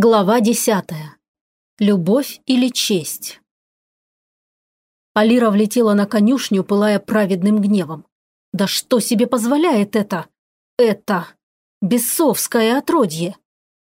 Глава десятая. Любовь или честь? Алира влетела на конюшню, пылая праведным гневом. Да что себе позволяет это? Это... Бесовское отродье.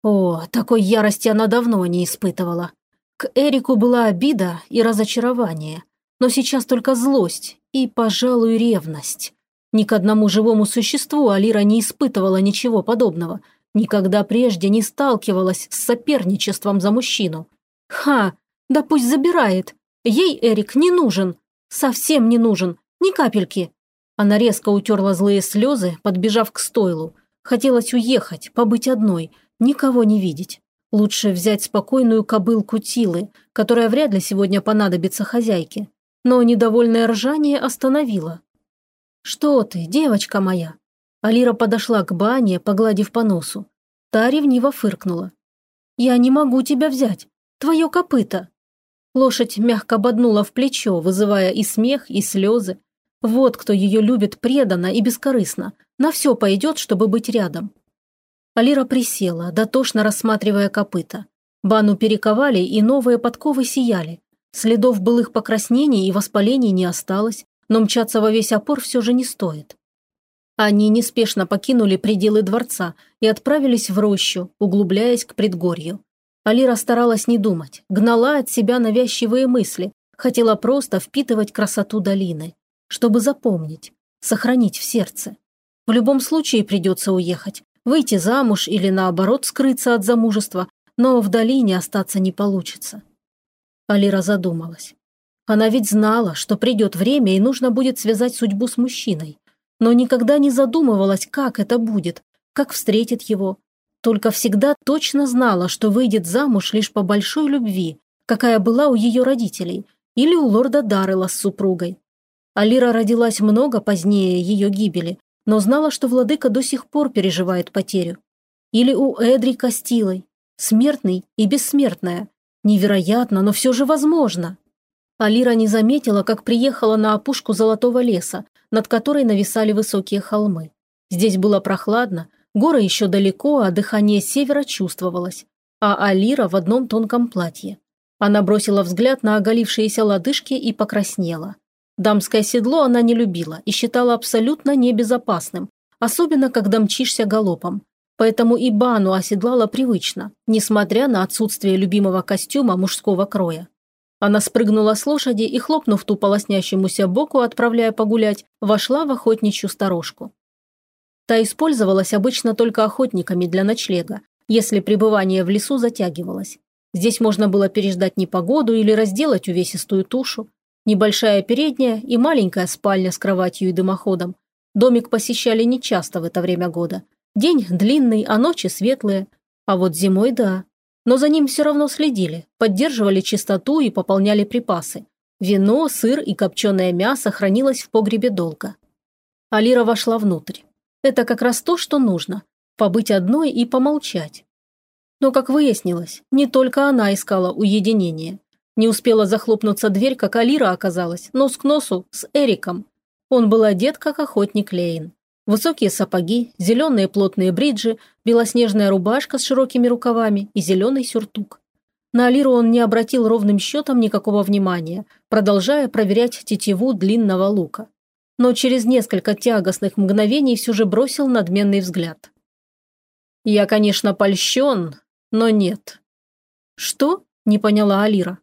О, такой ярости она давно не испытывала. К Эрику была обида и разочарование, но сейчас только злость и, пожалуй, ревность. Ни к одному живому существу Алира не испытывала ничего подобного – Никогда прежде не сталкивалась с соперничеством за мужчину. Ха, да пусть забирает. Ей Эрик не нужен. Совсем не нужен. Ни капельки. Она резко утерла злые слезы, подбежав к стойлу. Хотелось уехать, побыть одной, никого не видеть. Лучше взять спокойную кобылку Тилы, которая вряд ли сегодня понадобится хозяйке. Но недовольное ржание остановило. «Что ты, девочка моя?» Алира подошла к бане, погладив по носу. Та ревниво фыркнула. «Я не могу тебя взять. Твое копыто». Лошадь мягко боднула в плечо, вызывая и смех, и слезы. Вот кто ее любит преданно и бескорыстно. На все пойдет, чтобы быть рядом. Алира присела, дотошно рассматривая копыта. Бану перековали, и новые подковы сияли. Следов былых покраснений и воспалений не осталось, но мчаться во весь опор все же не стоит. Они неспешно покинули пределы дворца и отправились в рощу, углубляясь к предгорью. Алира старалась не думать, гнала от себя навязчивые мысли, хотела просто впитывать красоту долины, чтобы запомнить, сохранить в сердце. В любом случае придется уехать, выйти замуж или наоборот скрыться от замужества, но в долине остаться не получится. Алира задумалась. Она ведь знала, что придет время и нужно будет связать судьбу с мужчиной но никогда не задумывалась, как это будет, как встретит его. Только всегда точно знала, что выйдет замуж лишь по большой любви, какая была у ее родителей, или у лорда Даррела с супругой. Алира родилась много позднее ее гибели, но знала, что владыка до сих пор переживает потерю. Или у Эдри Костилой, смертный и бессмертная. Невероятно, но все же возможно. Алира не заметила, как приехала на опушку Золотого леса, над которой нависали высокие холмы. Здесь было прохладно, горы еще далеко, а дыхание севера чувствовалось. А Алира в одном тонком платье. Она бросила взгляд на оголившиеся лодыжки и покраснела. Дамское седло она не любила и считала абсолютно небезопасным, особенно когда мчишься галопом. Поэтому и Бану оседлала привычно, несмотря на отсутствие любимого костюма мужского кроя. Она спрыгнула с лошади и, хлопнув ту полоснящемуся боку, отправляя погулять, вошла в охотничью сторожку. Та использовалась обычно только охотниками для ночлега, если пребывание в лесу затягивалось. Здесь можно было переждать непогоду или разделать увесистую тушу. Небольшая передняя и маленькая спальня с кроватью и дымоходом. Домик посещали нечасто в это время года. День длинный, а ночи светлые. А вот зимой – да. Но за ним все равно следили, поддерживали чистоту и пополняли припасы. Вино, сыр и копченое мясо хранилось в погребе долго. Алира вошла внутрь. Это как раз то, что нужно – побыть одной и помолчать. Но, как выяснилось, не только она искала уединение. Не успела захлопнуться дверь, как Алира оказалась, нос к носу, с Эриком. Он был одет, как охотник Лейн. Высокие сапоги, зеленые плотные бриджи, белоснежная рубашка с широкими рукавами и зеленый сюртук. На Алиру он не обратил ровным счетом никакого внимания, продолжая проверять тетиву длинного лука. Но через несколько тягостных мгновений все же бросил надменный взгляд. «Я, конечно, польщен, но нет». «Что?» – не поняла Алира.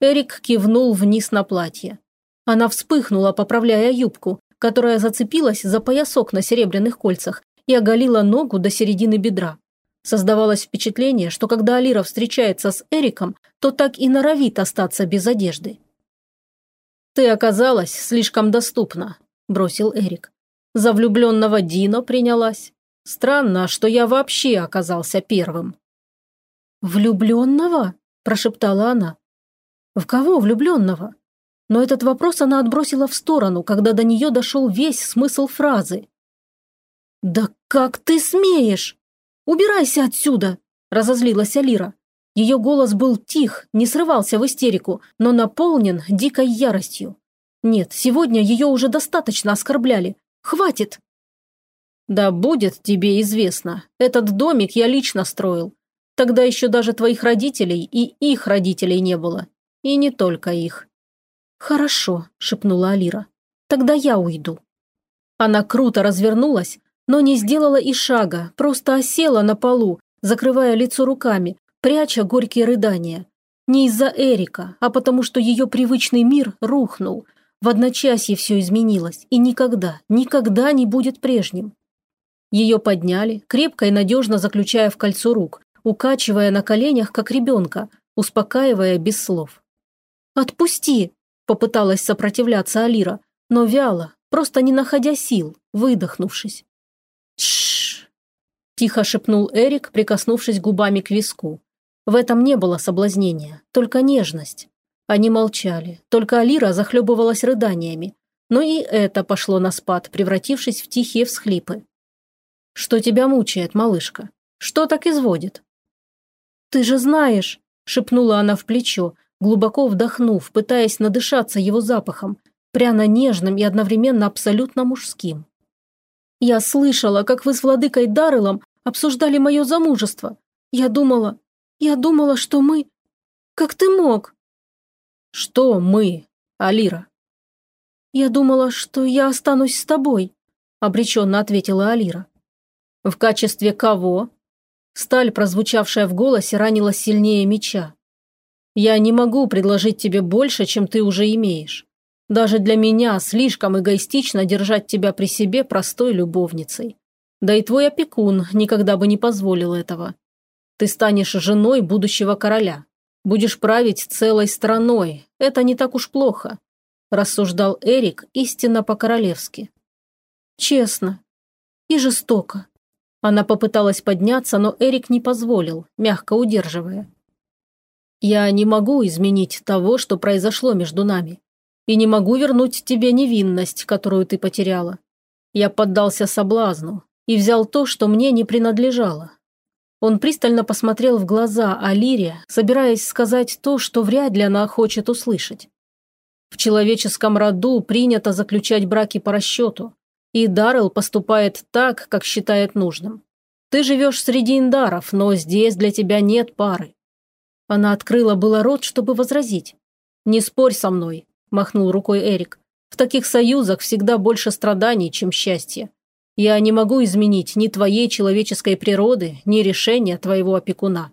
Эрик кивнул вниз на платье. Она вспыхнула, поправляя юбку, которая зацепилась за поясок на серебряных кольцах и оголила ногу до середины бедра. Создавалось впечатление, что когда Алира встречается с Эриком, то так и норовит остаться без одежды. «Ты оказалась слишком доступна», – бросил Эрик. «За влюбленного Дино принялась. Странно, что я вообще оказался первым». «Влюбленного?» – прошептала она. «В кого влюбленного?» Но этот вопрос она отбросила в сторону, когда до нее дошел весь смысл фразы. «Да как ты смеешь? Убирайся отсюда!» – разозлилась Алира. Ее голос был тих, не срывался в истерику, но наполнен дикой яростью. Нет, сегодня ее уже достаточно оскорбляли. Хватит! Да будет тебе известно, этот домик я лично строил. Тогда еще даже твоих родителей и их родителей не было. И не только их». «Хорошо», – шепнула Алира. «Тогда я уйду». Она круто развернулась, но не сделала и шага, просто осела на полу, закрывая лицо руками, пряча горькие рыдания. Не из-за Эрика, а потому что ее привычный мир рухнул. В одночасье все изменилось и никогда, никогда не будет прежним. Ее подняли, крепко и надежно заключая в кольцо рук, укачивая на коленях, как ребенка, успокаивая без слов. «Отпусти!» – попыталась сопротивляться Алира, но вяло, просто не находя сил, выдохнувшись. «Тш!» – тихо шепнул Эрик, прикоснувшись губами к виску. В этом не было соблазнения, только нежность. Они молчали, только Алира захлебывалась рыданиями, но и это пошло на спад, превратившись в тихие всхлипы. «Что тебя мучает, малышка? Что так изводит?» «Ты же знаешь!» – шепнула она в плечо, глубоко вдохнув, пытаясь надышаться его запахом, пряно-нежным и одновременно абсолютно мужским. «Я слышала, как вы с владыкой Дарылом обсуждали мое замужество. Я думала, я думала, что мы... Как ты мог?» «Что мы, Алира?» «Я думала, что я останусь с тобой», – обреченно ответила Алира. «В качестве кого?» Сталь, прозвучавшая в голосе, ранила сильнее меча. «Я не могу предложить тебе больше, чем ты уже имеешь. Даже для меня слишком эгоистично держать тебя при себе простой любовницей. Да и твой опекун никогда бы не позволил этого. Ты станешь женой будущего короля. Будешь править целой страной. Это не так уж плохо», – рассуждал Эрик истинно по-королевски. «Честно и жестоко», она попыталась подняться, но Эрик не позволил, мягко удерживая. «Я не могу изменить того, что произошло между нами. И не могу вернуть тебе невинность, которую ты потеряла. Я поддался соблазну и взял то, что мне не принадлежало». Он пристально посмотрел в глаза Алире, собираясь сказать то, что вряд ли она хочет услышать. В человеческом роду принято заключать браки по расчету, и Даррелл поступает так, как считает нужным. Ты живешь среди индаров, но здесь для тебя нет пары. Она открыла было рот, чтобы возразить. «Не спорь со мной», – махнул рукой Эрик. «В таких союзах всегда больше страданий, чем счастья. Я не могу изменить ни твоей человеческой природы, ни решения твоего опекуна».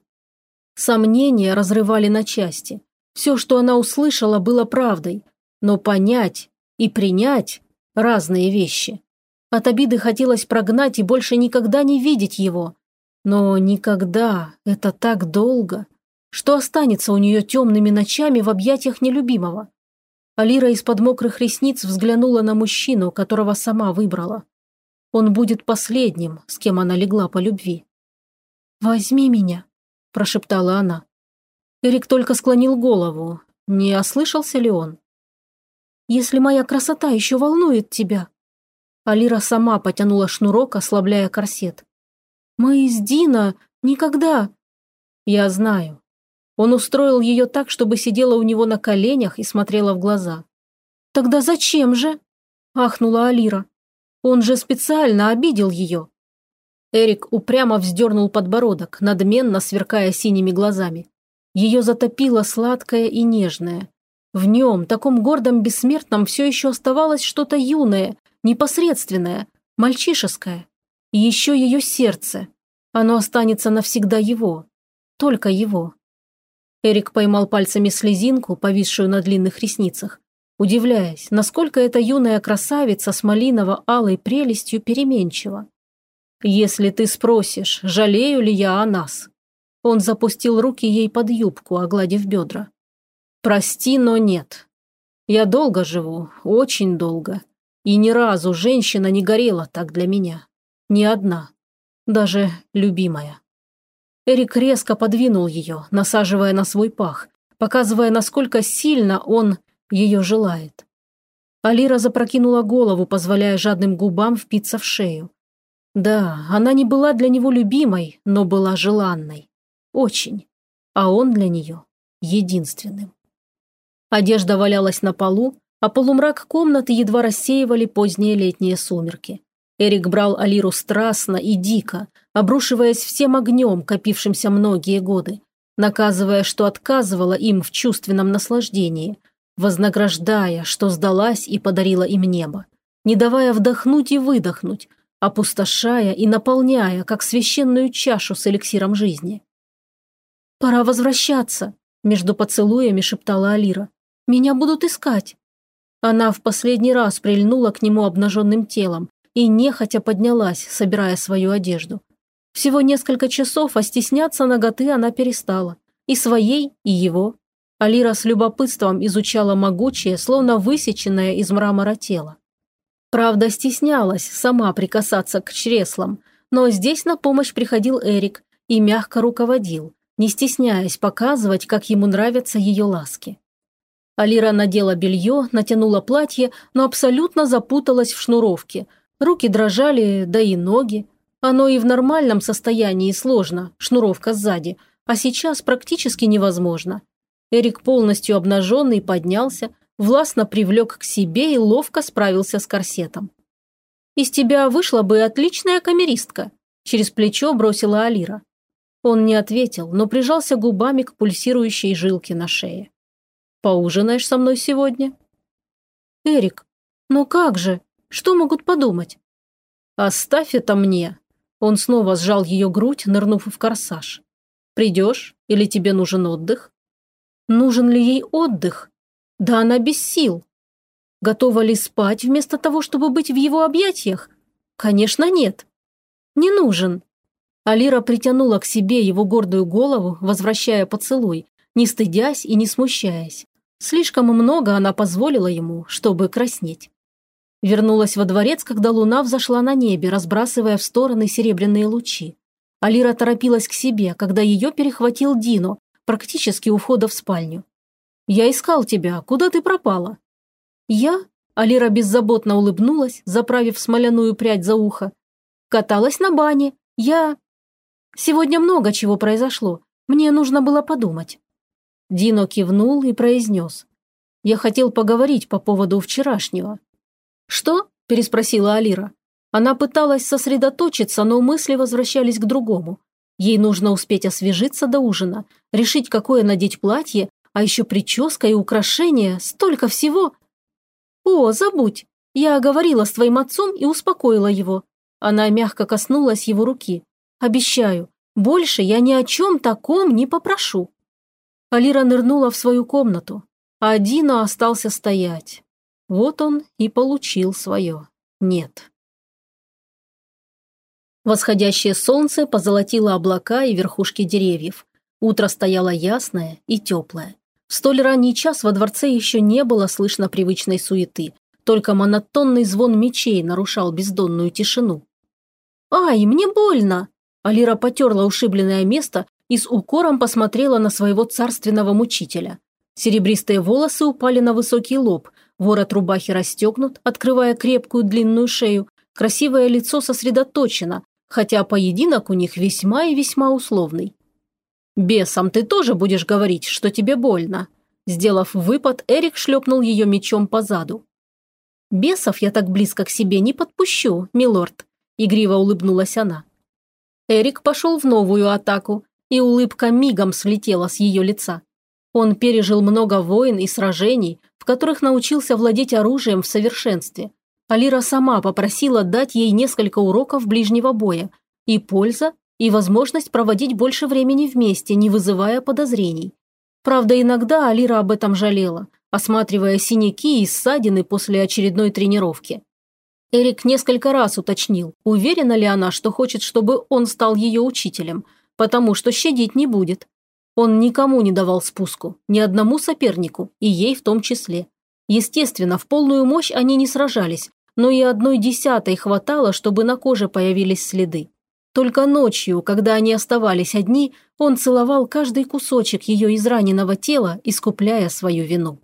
Сомнения разрывали на части. Все, что она услышала, было правдой. Но понять и принять – разные вещи. От обиды хотелось прогнать и больше никогда не видеть его. Но никогда, это так долго. Что останется у нее темными ночами в объятиях нелюбимого? Алира из-под мокрых ресниц взглянула на мужчину, которого сама выбрала. Он будет последним, с кем она легла по любви. «Возьми меня», – прошептала она. Эрик только склонил голову. Не ослышался ли он? «Если моя красота еще волнует тебя», Алира сама потянула шнурок, ослабляя корсет. «Мы с Дина никогда...» «Я знаю». Он устроил ее так, чтобы сидела у него на коленях и смотрела в глаза. «Тогда зачем же?» – ахнула Алира. «Он же специально обидел ее». Эрик упрямо вздернул подбородок, надменно сверкая синими глазами. Ее затопило сладкое и нежное. В нем, таком гордом бессмертном, все еще оставалось что-то юное, непосредственное, мальчишеское. И еще ее сердце. Оно останется навсегда его. Только его. Эрик поймал пальцами слезинку, повисшую на длинных ресницах, удивляясь, насколько эта юная красавица с малиново-алой прелестью переменчива. «Если ты спросишь, жалею ли я о нас?» Он запустил руки ей под юбку, огладив бедра. «Прости, но нет. Я долго живу, очень долго, и ни разу женщина не горела так для меня. Ни одна. Даже любимая. Эрик резко подвинул ее, насаживая на свой пах, показывая, насколько сильно он ее желает. Алира запрокинула голову, позволяя жадным губам впиться в шею. Да, она не была для него любимой, но была желанной. Очень. А он для нее единственным. Одежда валялась на полу, а полумрак комнаты едва рассеивали поздние летние сумерки. Эрик брал Алиру страстно и дико, обрушиваясь всем огнем, копившимся многие годы, наказывая, что отказывала им в чувственном наслаждении, вознаграждая, что сдалась и подарила им небо, не давая вдохнуть и выдохнуть, опустошая и наполняя, как священную чашу с эликсиром жизни. «Пора возвращаться», – между поцелуями шептала Алира. «Меня будут искать». Она в последний раз прильнула к нему обнаженным телом и нехотя поднялась, собирая свою одежду. Всего несколько часов, а стесняться ноготы она перестала. И своей, и его. Алира с любопытством изучала могучее, словно высеченное из мрамора тело. Правда, стеснялась сама прикасаться к чреслам, но здесь на помощь приходил Эрик и мягко руководил, не стесняясь показывать, как ему нравятся ее ласки. Алира надела белье, натянула платье, но абсолютно запуталась в шнуровке. Руки дрожали, да и ноги. Оно и в нормальном состоянии сложно, шнуровка сзади, а сейчас практически невозможно. Эрик полностью обнаженный поднялся, властно привлек к себе и ловко справился с корсетом. «Из тебя вышла бы отличная камеристка», – через плечо бросила Алира. Он не ответил, но прижался губами к пульсирующей жилке на шее. «Поужинаешь со мной сегодня?» «Эрик, ну как же? Что могут подумать?» «Оставь это мне!» Он снова сжал ее грудь, нырнув в корсаж. «Придешь? Или тебе нужен отдых?» Нужен ли ей отдых? Да она без сил. Готова ли спать вместо того, чтобы быть в его объятиях? Конечно, нет. Не нужен. Алира притянула к себе его гордую голову, возвращая поцелуй, не стыдясь и не смущаясь. Слишком много она позволила ему, чтобы краснеть. Вернулась во дворец, когда луна взошла на небе, разбрасывая в стороны серебряные лучи. Алира торопилась к себе, когда ее перехватил Дино, практически у входа в спальню. «Я искал тебя. Куда ты пропала?» «Я?» Алира беззаботно улыбнулась, заправив смоляную прядь за ухо. «Каталась на бане. Я...» «Сегодня много чего произошло. Мне нужно было подумать». Дино кивнул и произнес. «Я хотел поговорить по поводу вчерашнего». «Что?» – переспросила Алира. Она пыталась сосредоточиться, но мысли возвращались к другому. Ей нужно успеть освежиться до ужина, решить, какое надеть платье, а еще прическа и украшения, столько всего. О, забудь, я говорила с твоим отцом и успокоила его. Она мягко коснулась его руки. Обещаю, больше я ни о чем таком не попрошу. Алира нырнула в свою комнату, а Дина остался стоять. Вот он и получил свое «нет». Восходящее солнце позолотило облака и верхушки деревьев. Утро стояло ясное и теплое. В столь ранний час во дворце еще не было слышно привычной суеты, только монотонный звон мечей нарушал бездонную тишину. «Ай, мне больно!» Алира потерла ушибленное место и с укором посмотрела на своего царственного мучителя. Серебристые волосы упали на высокий лоб, ворот рубахи расстегнут, открывая крепкую длинную шею, красивое лицо сосредоточено, хотя поединок у них весьма и весьма условный. «Бесом ты тоже будешь говорить, что тебе больно?» Сделав выпад, Эрик шлепнул ее мечом по заду. «Бесов я так близко к себе не подпущу, милорд», – игриво улыбнулась она. Эрик пошел в новую атаку, и улыбка мигом слетела с ее лица. Он пережил много войн и сражений, которых научился владеть оружием в совершенстве, Алира сама попросила дать ей несколько уроков ближнего боя. И польза, и возможность проводить больше времени вместе, не вызывая подозрений. Правда, иногда Алира об этом жалела, осматривая синяки и ссадины после очередной тренировки. Эрик несколько раз уточнил, уверена ли она, что хочет, чтобы он стал ее учителем, потому что щадить не будет. Он никому не давал спуску, ни одному сопернику, и ей в том числе. Естественно, в полную мощь они не сражались, но и одной десятой хватало, чтобы на коже появились следы. Только ночью, когда они оставались одни, он целовал каждый кусочек ее израненного тела, искупляя свою вину.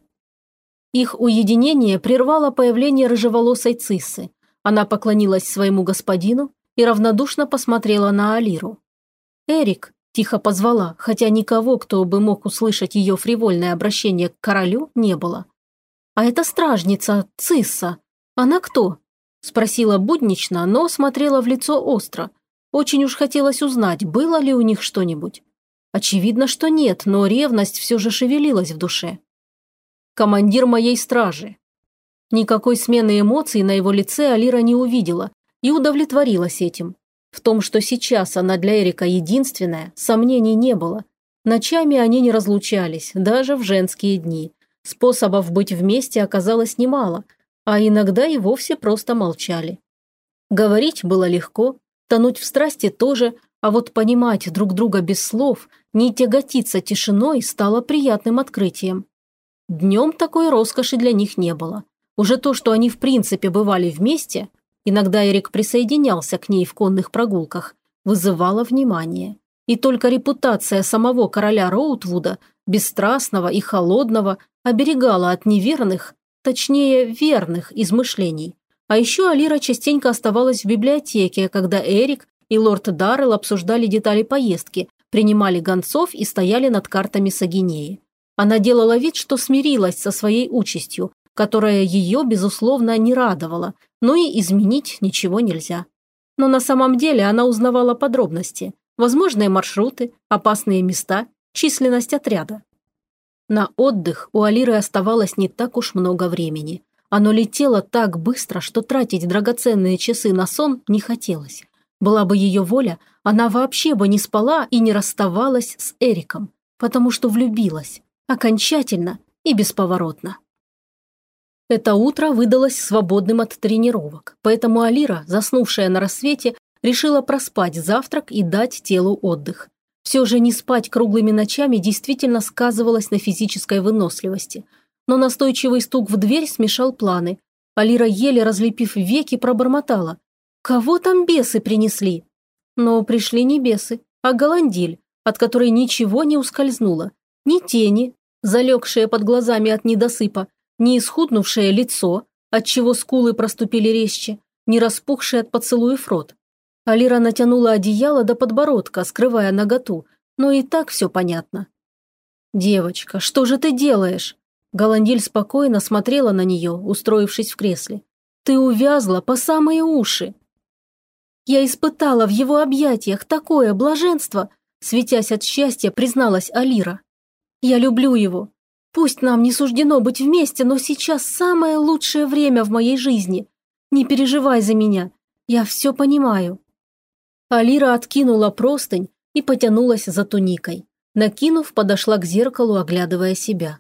Их уединение прервало появление рыжеволосой циссы. Она поклонилась своему господину и равнодушно посмотрела на Алиру. «Эрик», – тихо позвала, хотя никого, кто бы мог услышать ее фривольное обращение к королю, не было. «А это стражница, цисса. «Она кто?» – спросила буднично, но смотрела в лицо остро. Очень уж хотелось узнать, было ли у них что-нибудь. Очевидно, что нет, но ревность все же шевелилась в душе. «Командир моей стражи». Никакой смены эмоций на его лице Алира не увидела и удовлетворилась этим. В том, что сейчас она для Эрика единственная, сомнений не было. Ночами они не разлучались, даже в женские дни. Способов быть вместе оказалось немало, а иногда и вовсе просто молчали. Говорить было легко, тонуть в страсти тоже, а вот понимать друг друга без слов, не тяготиться тишиной стало приятным открытием. Днем такой роскоши для них не было. Уже то, что они в принципе бывали вместе, иногда Эрик присоединялся к ней в конных прогулках, вызывало внимание. И только репутация самого короля Роутвуда, бесстрастного и холодного, оберегала от неверных, точнее верных измышлений. А еще Алира частенько оставалась в библиотеке, когда Эрик и лорд Даррелл обсуждали детали поездки, принимали гонцов и стояли над картами Сагинеи. Она делала вид, что смирилась со своей участью, которая ее, безусловно, не радовала, но и изменить ничего нельзя. Но на самом деле она узнавала подробности, возможные маршруты, опасные места, численность отряда. На отдых у Алиры оставалось не так уж много времени. Оно летело так быстро, что тратить драгоценные часы на сон не хотелось. Была бы ее воля, она вообще бы не спала и не расставалась с Эриком, потому что влюбилась. Окончательно и бесповоротно. Это утро выдалось свободным от тренировок, поэтому Алира, заснувшая на рассвете, решила проспать завтрак и дать телу отдых. Все же не спать круглыми ночами действительно сказывалось на физической выносливости. Но настойчивый стук в дверь смешал планы. Алира, еле разлепив веки, пробормотала. «Кого там бесы принесли?» Но пришли не бесы, а голандиль, от которой ничего не ускользнуло. Ни тени, залегшие под глазами от недосыпа, ни исхуднувшее лицо, отчего скулы проступили резче, ни распухший от поцелуев рот. Алира натянула одеяло до подбородка, скрывая наготу, но и так все понятно. «Девочка, что же ты делаешь?» Голандиль спокойно смотрела на нее, устроившись в кресле. «Ты увязла по самые уши!» «Я испытала в его объятиях такое блаженство!» Светясь от счастья, призналась Алира. «Я люблю его. Пусть нам не суждено быть вместе, но сейчас самое лучшее время в моей жизни. Не переживай за меня. Я все понимаю». Алира откинула простынь и потянулась за туникой. Накинув, подошла к зеркалу, оглядывая себя.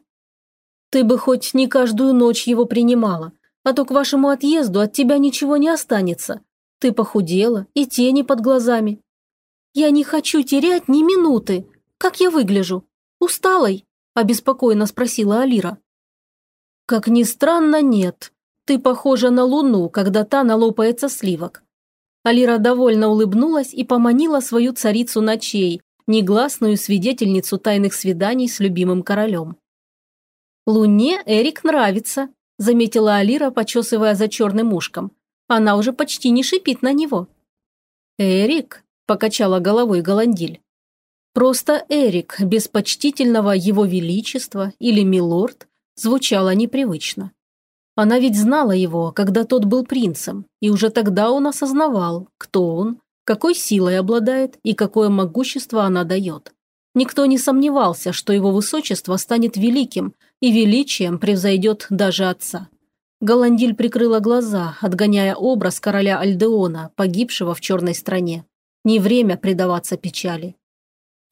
«Ты бы хоть не каждую ночь его принимала, а то к вашему отъезду от тебя ничего не останется. Ты похудела и тени под глазами. Я не хочу терять ни минуты. Как я выгляжу? Усталой?» – обеспокоенно спросила Алира. «Как ни странно, нет. Ты похожа на луну, когда та налопается сливок. Алира довольно улыбнулась и поманила свою царицу ночей, негласную свидетельницу тайных свиданий с любимым королем. «Луне Эрик нравится», – заметила Алира, почесывая за черным ушком. Она уже почти не шипит на него. «Эрик?» – покачала головой Голандиль. Просто Эрик, без почтительного его величества или милорд, звучало непривычно. Она ведь знала его, когда тот был принцем, и уже тогда он осознавал, кто он, какой силой обладает и какое могущество она дает. Никто не сомневался, что его высочество станет великим, и величием превзойдет даже отца. Голандиль прикрыла глаза, отгоняя образ короля Альдеона, погибшего в черной стране. Не время предаваться печали.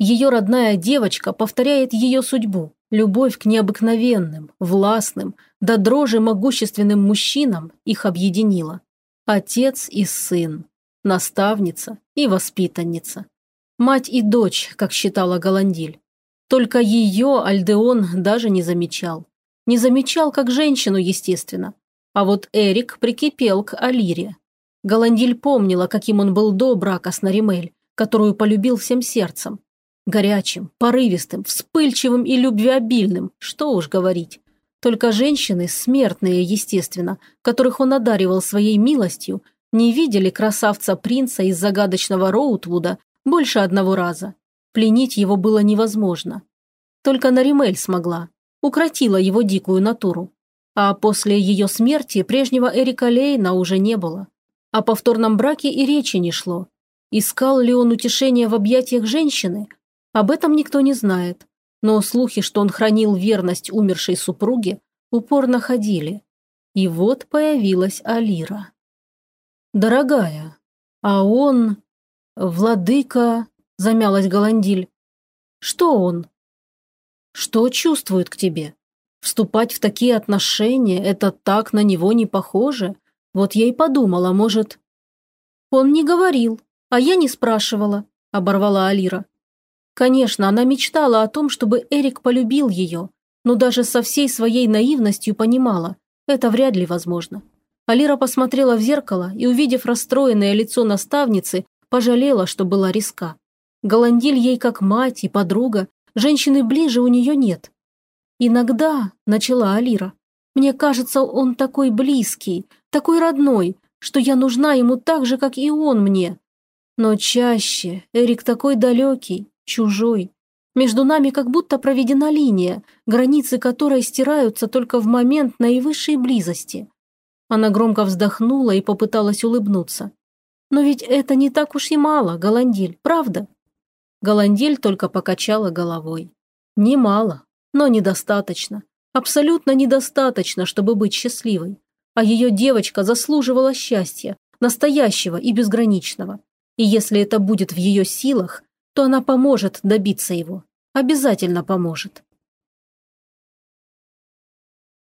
Ее родная девочка повторяет ее судьбу, любовь к необыкновенным, властным, до дрожи могущественным мужчинам их объединила. Отец и сын, наставница и воспитанница. Мать и дочь, как считала Голандиль. Только ее Альдеон даже не замечал. Не замечал как женщину, естественно. А вот Эрик прикипел к Алире. Голандиль помнила, каким он был до брака с Наримель, которую полюбил всем сердцем. Горячим, порывистым, вспыльчивым и любвеобильным, что уж говорить. Только женщины, смертные, естественно, которых он одаривал своей милостью, не видели красавца-принца из загадочного Роутвуда больше одного раза. Пленить его было невозможно. Только Наримель смогла, укротила его дикую натуру. А после ее смерти прежнего Эрика Лейна уже не было. О повторном браке и речи не шло. Искал ли он утешения в объятиях женщины? Об этом никто не знает. Но слухи, что он хранил верность умершей супруге, упорно ходили. И вот появилась Алира. «Дорогая, а он... Владыка...» – замялась Голандиль. «Что он?» «Что чувствует к тебе? Вступать в такие отношения – это так на него не похоже. Вот я и подумала, может...» «Он не говорил, а я не спрашивала», – оборвала Алира. Конечно, она мечтала о том, чтобы Эрик полюбил ее, но даже со всей своей наивностью понимала, это вряд ли возможно. Алира посмотрела в зеркало и, увидев расстроенное лицо наставницы, пожалела, что была риска. Голандиль ей как мать и подруга, женщины ближе у нее нет. «Иногда», – начала Алира, – «мне кажется, он такой близкий, такой родной, что я нужна ему так же, как и он мне. Но чаще Эрик такой далекий, чужой. Между нами как будто проведена линия, границы которой стираются только в момент наивысшей близости. Она громко вздохнула и попыталась улыбнуться. «Но ведь это не так уж и мало, Голандиль, правда?» Голандиль только покачала головой. «Немало, но недостаточно. Абсолютно недостаточно, чтобы быть счастливой. А ее девочка заслуживала счастья, настоящего и безграничного. И если это будет в ее силах, то она поможет добиться его. Обязательно поможет.